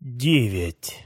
Девять.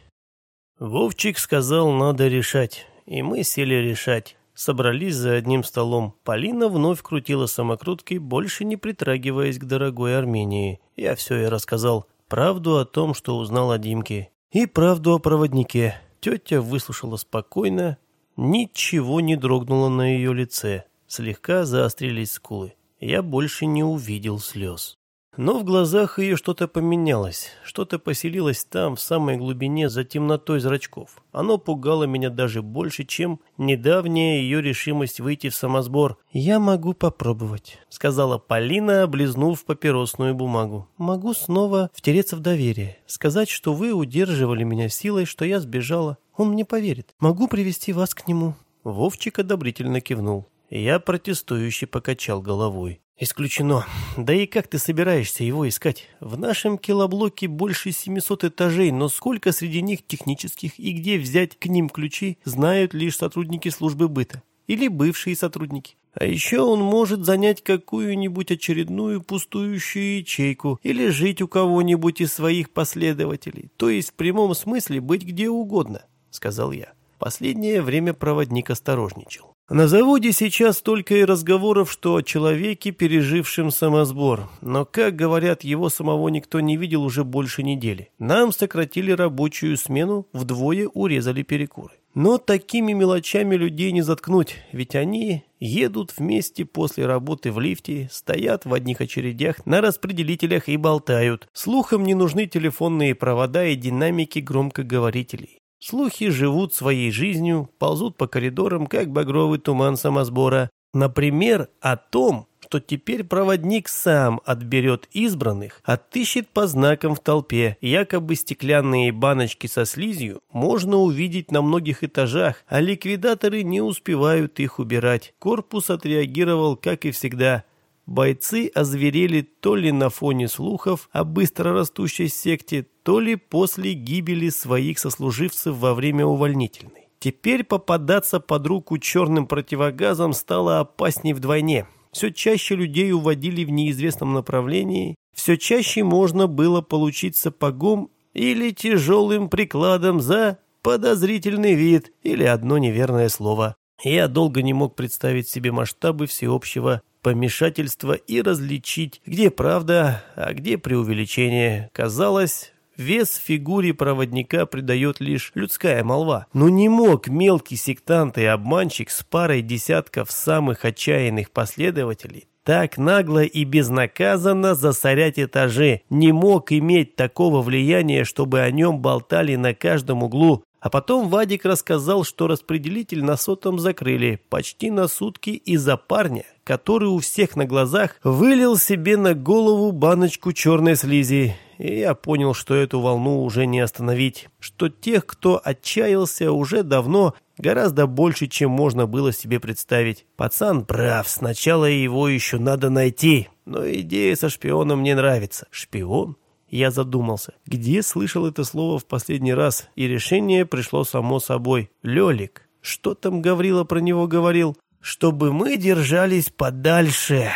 Вовчик сказал, надо решать, и мы сели решать. Собрались за одним столом. Полина вновь крутила самокруткой, больше не притрагиваясь к дорогой Армении. Я все ей рассказал. Правду о том, что узнал о Димке. И правду о проводнике. Тетя выслушала спокойно. Ничего не дрогнуло на ее лице. Слегка заострились скулы. Я больше не увидел слез. Но в глазах ее что-то поменялось, что-то поселилось там, в самой глубине, за темнотой зрачков. Оно пугало меня даже больше, чем недавняя ее решимость выйти в самосбор. «Я могу попробовать», — сказала Полина, облизнув папиросную бумагу. «Могу снова втереться в доверие, сказать, что вы удерживали меня силой, что я сбежала. Он мне поверит. Могу привести вас к нему». Вовчик одобрительно кивнул. Я протестующе покачал головой. «Исключено. Да и как ты собираешься его искать? В нашем килоблоке больше 700 этажей, но сколько среди них технических и где взять к ним ключи, знают лишь сотрудники службы быта. Или бывшие сотрудники. А еще он может занять какую-нибудь очередную пустующую ячейку или жить у кого-нибудь из своих последователей, то есть в прямом смысле быть где угодно», — сказал я. Последнее время проводник осторожничал. На заводе сейчас столько и разговоров, что о человеке, пережившем самосбор. Но, как говорят, его самого никто не видел уже больше недели. Нам сократили рабочую смену, вдвое урезали перекуры. Но такими мелочами людей не заткнуть, ведь они едут вместе после работы в лифте, стоят в одних очередях на распределителях и болтают. Слухам не нужны телефонные провода и динамики громкоговорителей. Слухи живут своей жизнью, ползут по коридорам, как багровый туман самосбора. Например, о том, что теперь проводник сам отберет избранных, отыщет по знакам в толпе. Якобы стеклянные баночки со слизью можно увидеть на многих этажах, а ликвидаторы не успевают их убирать. Корпус отреагировал, как и всегда – Бойцы озверели то ли на фоне слухов о быстро растущей секте, то ли после гибели своих сослуживцев во время увольнительной. Теперь попадаться под руку черным противогазом стало опасней вдвойне. Все чаще людей уводили в неизвестном направлении, все чаще можно было получить сапогом или тяжелым прикладом за подозрительный вид или одно неверное слово. Я долго не мог представить себе масштабы всеобщего помешательства и различить, где правда, а где преувеличение. Казалось, вес фигуре проводника придает лишь людская молва. Но не мог мелкий сектант и обманщик с парой десятков самых отчаянных последователей так нагло и безнаказанно засорять этажи, не мог иметь такого влияния, чтобы о нем болтали на каждом углу, а потом Вадик рассказал, что распределитель на сотом закрыли почти на сутки из-за парня, который у всех на глазах вылил себе на голову баночку черной слизи. И я понял, что эту волну уже не остановить, что тех, кто отчаялся уже давно, гораздо больше, чем можно было себе представить. Пацан прав, сначала его еще надо найти, но идея со шпионом мне нравится. Шпион? Я задумался, где слышал это слово в последний раз, и решение пришло само собой. Лёлик. Что там Гаврила про него говорил? Чтобы мы держались подальше.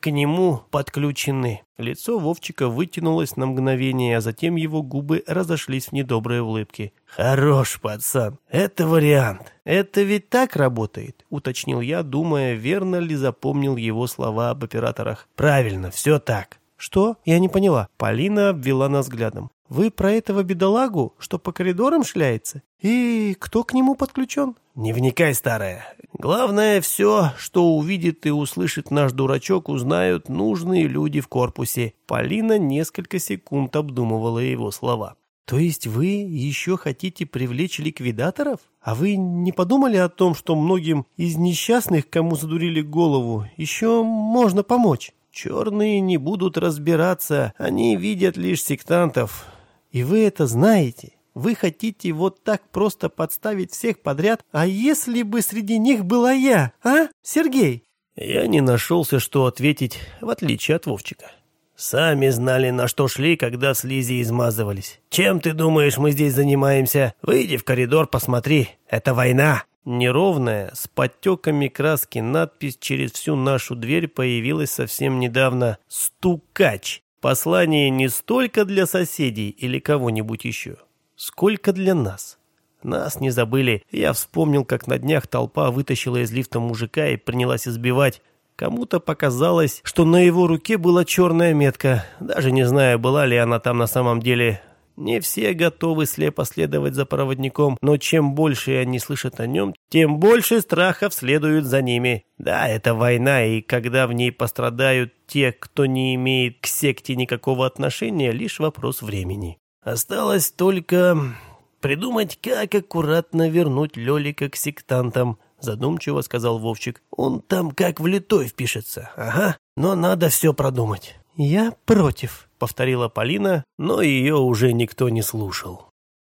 К нему подключены. Лицо Вовчика вытянулось на мгновение, а затем его губы разошлись в недоброй улыбке. «Хорош, пацан. Это вариант. Это ведь так работает?» — уточнил я, думая, верно ли запомнил его слова об операторах. «Правильно, все так. «Что? Я не поняла». Полина обвела нас взглядом. «Вы про этого бедолагу, что по коридорам шляется? И кто к нему подключен?» «Не вникай, старая. Главное, все, что увидит и услышит наш дурачок, узнают нужные люди в корпусе». Полина несколько секунд обдумывала его слова. «То есть вы еще хотите привлечь ликвидаторов? А вы не подумали о том, что многим из несчастных, кому задурили голову, еще можно помочь?» Черные не будут разбираться, они видят лишь сектантов. И вы это знаете. Вы хотите вот так просто подставить всех подряд? А если бы среди них была я, а, Сергей? Я не нашелся, что ответить, в отличие от Вовчика. Сами знали, на что шли, когда слизи измазывались. Чем ты думаешь, мы здесь занимаемся? Выйди в коридор, посмотри. Это война. Неровная, с подтеками краски надпись через всю нашу дверь появилась совсем недавно «Стукач». Послание не столько для соседей или кого-нибудь еще, сколько для нас. Нас не забыли. Я вспомнил, как на днях толпа вытащила из лифта мужика и принялась избивать. Кому-то показалось, что на его руке была черная метка. Даже не знаю, была ли она там на самом деле. Не все готовы слепо следовать за проводником, но чем больше они слышат о нем, тем больше страхов следуют за ними. Да, это война, и когда в ней пострадают те, кто не имеет к секте никакого отношения, лишь вопрос времени. Осталось только придумать, как аккуратно вернуть Лёлика к сектантам, задумчиво сказал Вовчик. Он там как влитой впишется, ага, но надо все продумать. Я против, — повторила Полина, но ее уже никто не слушал.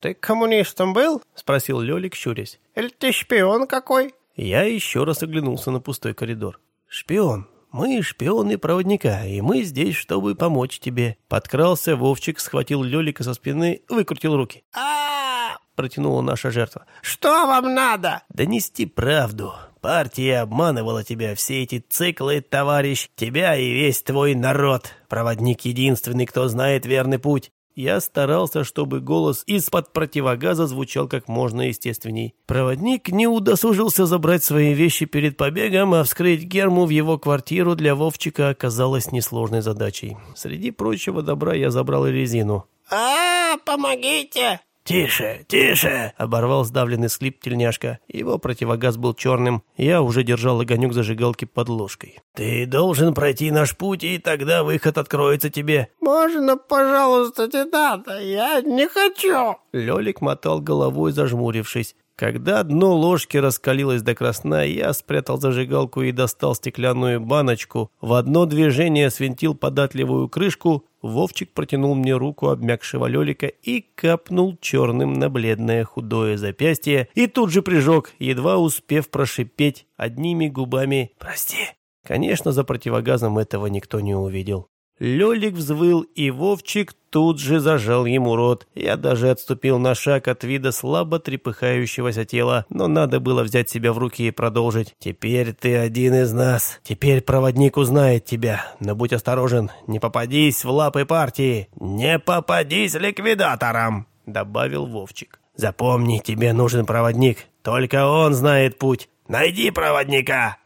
«Ты коммунистом был?» — спросил Лёлик, щурясь. «Или ты шпион какой?» Я еще раз оглянулся на пустой коридор. «Шпион. Мы шпионы проводника, и мы здесь, чтобы помочь тебе». Подкрался Вовчик, схватил Лёлика со спины, выкрутил руки. а протянула наша жертва. «Что вам надо?» «Донести правду. Партия обманывала тебя все эти циклы, товарищ, тебя и весь твой народ. Проводник единственный, кто знает верный путь. Я старался, чтобы голос из-под противогаза звучал как можно естественней. Проводник не удосужился забрать свои вещи перед побегом, а вскрыть герму в его квартиру для Вовчика оказалось несложной задачей. Среди прочего добра я забрал и резину. «А, помогите!» «Тише, тише!» — оборвал сдавленный склип тельняшка. Его противогаз был черным. Я уже держал огонек зажигалки под ложкой. «Ты должен пройти наш путь, и тогда выход откроется тебе». «Можно, пожалуйста, Титата? Я не хочу!» Лёлик мотал головой, зажмурившись. Когда дно ложки раскалилось до красна, я спрятал зажигалку и достал стеклянную баночку, в одно движение свинтил податливую крышку, Вовчик протянул мне руку обмякшего Лелика и капнул черным на бледное худое запястье и тут же прижег, едва успев прошипеть одними губами «Прости». Конечно, за противогазом этого никто не увидел. Лёлик взвыл, и Вовчик тут же зажал ему рот. Я даже отступил на шаг от вида слабо трепыхающегося тела, но надо было взять себя в руки и продолжить. «Теперь ты один из нас. Теперь проводник узнает тебя. Но будь осторожен, не попадись в лапы партии. Не попадись ликвидаторам!» — добавил Вовчик. «Запомни, тебе нужен проводник. Только он знает путь. Найди проводника!»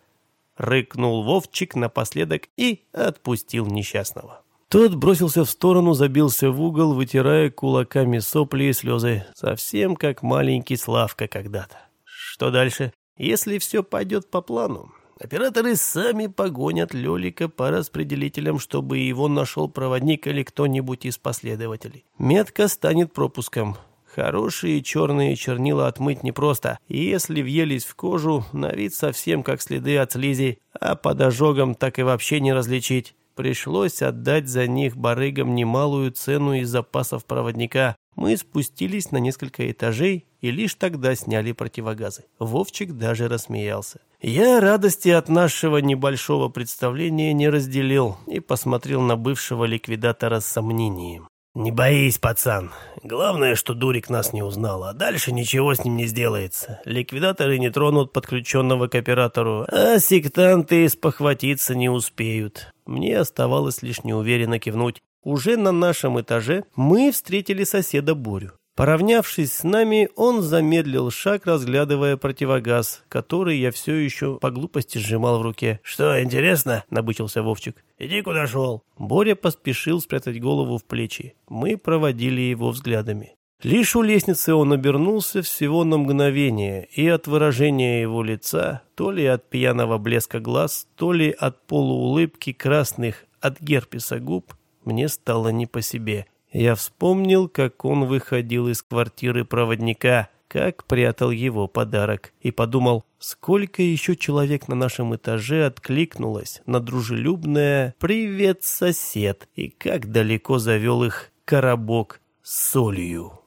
Рыкнул Вовчик напоследок и отпустил несчастного. Тот бросился в сторону, забился в угол, вытирая кулаками сопли и слезы, совсем как маленький Славка когда-то. Что дальше? Если все пойдет по плану, операторы сами погонят Лелика по распределителям, чтобы его нашел проводник или кто-нибудь из последователей. Метка станет пропуском. Хорошие черные чернила отмыть непросто, и если въелись в кожу, на вид совсем как следы от слизи, а под ожогом так и вообще не различить. Пришлось отдать за них барыгам немалую цену из запасов проводника. Мы спустились на несколько этажей и лишь тогда сняли противогазы. Вовчик даже рассмеялся. Я радости от нашего небольшого представления не разделил и посмотрел на бывшего ликвидатора с сомнением. «Не боись, пацан. Главное, что Дурик нас не узнал, а дальше ничего с ним не сделается. Ликвидаторы не тронут подключенного к оператору, а сектанты спохватиться не успеют». Мне оставалось лишь неуверенно кивнуть. Уже на нашем этаже мы встретили соседа Борю. Поравнявшись с нами, он замедлил шаг, разглядывая противогаз, который я все еще по глупости сжимал в руке. «Что, интересно?» — набычился Вовчик. «Иди куда шел». Боря поспешил спрятать голову в плечи. Мы проводили его взглядами. Лишь у лестницы он обернулся всего на мгновение, и от выражения его лица, то ли от пьяного блеска глаз, то ли от полуулыбки красных от герпеса губ, мне стало не по себе. Я вспомнил, как он выходил из квартиры проводника, как прятал его подарок, и подумал, сколько еще человек на нашем этаже откликнулось на дружелюбное «Привет, сосед!» и как далеко завел их коробок с солью.